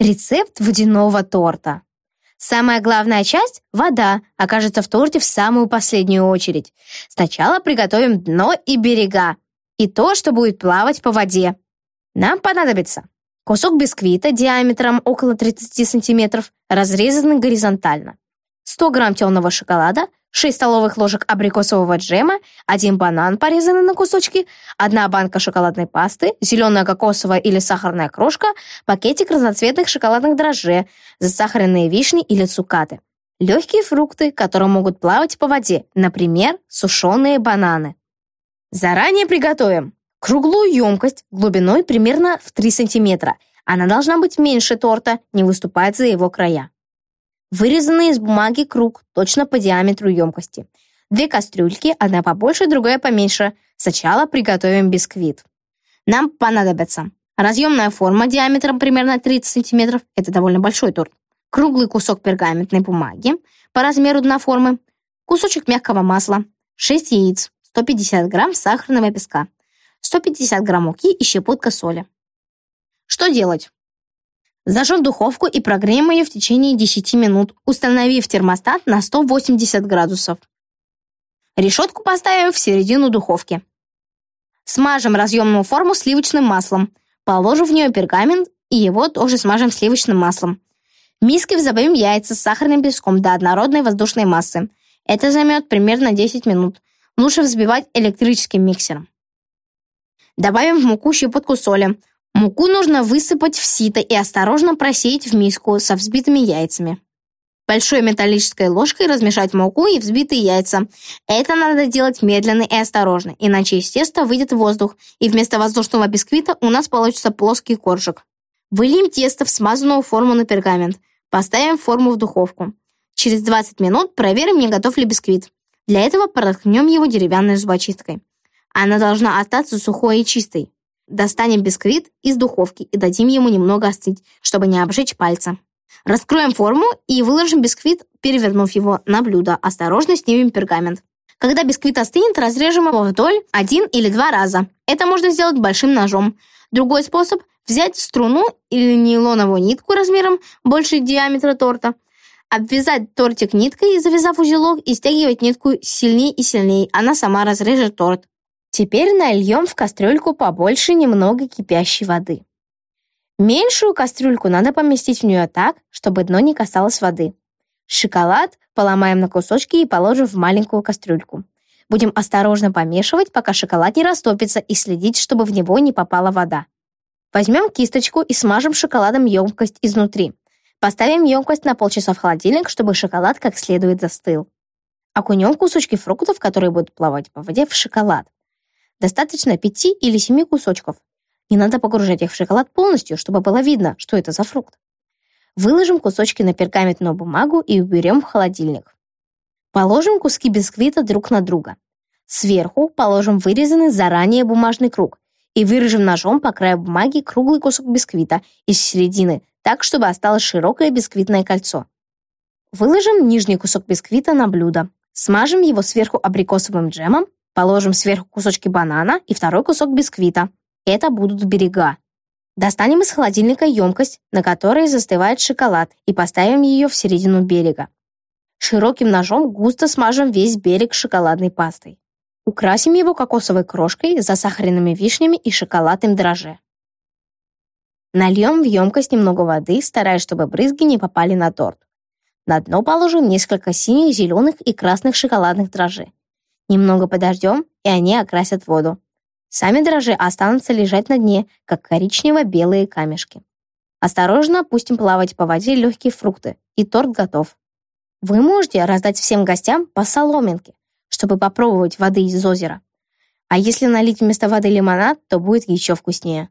Рецепт водяного торта. Самая главная часть – вода, окажется в торте в самую последнюю очередь. Сначала приготовим дно и берега, и то, что будет плавать по воде. Нам понадобится кусок бисквита диаметром около 30 см, разрезанный горизонтально, 100 грамм темного шоколада, 6 столовых ложек абрикосового джема, один банан, порезанный на кусочки, одна банка шоколадной пасты, зеленая кокосовая или сахарная крошка, пакетик разноцветных шоколадных дрожжей, засахаренные вишни или цукаты. Легкие фрукты, которые могут плавать по воде, например, сушеные бананы. Заранее приготовим круглую емкость глубиной примерно в 3 см. Она должна быть меньше торта, не выступать за его края. Вырезанный из бумаги круг точно по диаметру емкости. Две кастрюльки, одна побольше, другая поменьше. Сначала приготовим бисквит. Нам понадобится разъемная форма диаметром примерно 30 см, это довольно большой торт, круглый кусок пергаментной бумаги по размеру дна формы, кусочек мягкого масла, 6 яиц, 150 грамм сахарного песка, 150 грамм муки и щепотка соли. Что делать? Зажжем духовку и прогреем ее в течение 10 минут, установив термостат на 180 градусов. Решетку поставим в середину духовки. Смажем разъемную форму сливочным маслом. Положим в нее пергамент и его тоже смажем сливочным маслом. В миске взобьем яйца с сахарным песком до однородной воздушной массы. Это займет примерно 10 минут. Лучше взбивать электрическим миксером. Добавим в муку щепотку соли. Муку нужно высыпать в сито и осторожно просеять в миску со взбитыми яйцами. Большой металлической ложкой размешать муку и взбитые яйца. Это надо делать медленно и осторожно, иначе из теста выйдет воздух, и вместо воздушного бисквита у нас получится плоский коржик. Выльем тесто в смазанную форму на пергамент. Поставим форму в духовку. Через 20 минут проверим, не готов ли бисквит. Для этого проткнем его деревянной зубочисткой. Она должна остаться сухой и чистой. Достанем бисквит из духовки и дадим ему немного остыть, чтобы не обжечь пальца. Раскроем форму и выложим бисквит, перевернув его на блюдо. Осторожно снимем пергамент. Когда бисквит остынет, разрежем его вдоль один или два раза. Это можно сделать большим ножом. Другой способ – взять струну или нейлоновую нитку размером больше диаметра торта, обвязать тортик ниткой, завязав узелок, и стягивать нитку сильнее и сильнее. Она сама разрежет торт. Теперь нальем в кастрюльку побольше немного кипящей воды. Меньшую кастрюльку надо поместить в нее так, чтобы дно не касалось воды. Шоколад поломаем на кусочки и положим в маленькую кастрюльку. Будем осторожно помешивать, пока шоколад не растопится, и следить, чтобы в него не попала вода. Возьмем кисточку и смажем шоколадом емкость изнутри. Поставим емкость на полчаса в холодильник, чтобы шоколад как следует застыл. Окунем кусочки фруктов, которые будут плавать по воде, в шоколад. Достаточно пяти или семи кусочков. Не надо погружать их в шоколад полностью, чтобы было видно, что это за фрукт. Выложим кусочки на пергаментную бумагу и уберем в холодильник. Положим куски бисквита друг на друга. Сверху положим вырезанный заранее бумажный круг и вырежем ножом по краю бумаги круглый кусок бисквита из середины, так, чтобы осталось широкое бисквитное кольцо. Выложим нижний кусок бисквита на блюдо. Смажем его сверху абрикосовым джемом Положим сверху кусочки банана и второй кусок бисквита. Это будут берега. Достанем из холодильника емкость, на которой застывает шоколад, и поставим ее в середину берега. Широким ножом густо смажем весь берег шоколадной пастой. Украсим его кокосовой крошкой, засахаренными вишнями и шоколадным дрожже. Нальем в емкость немного воды, стараясь, чтобы брызги не попали на торт. На дно положим несколько синих, зеленых и красных шоколадных дрожжей. Немного подождем, и они окрасят воду. Сами дрожжи останутся лежать на дне, как коричнево-белые камешки. Осторожно опустим плавать по воде легкие фрукты, и торт готов. Вы можете раздать всем гостям по соломинке, чтобы попробовать воды из озера. А если налить вместо воды лимонад, то будет еще вкуснее.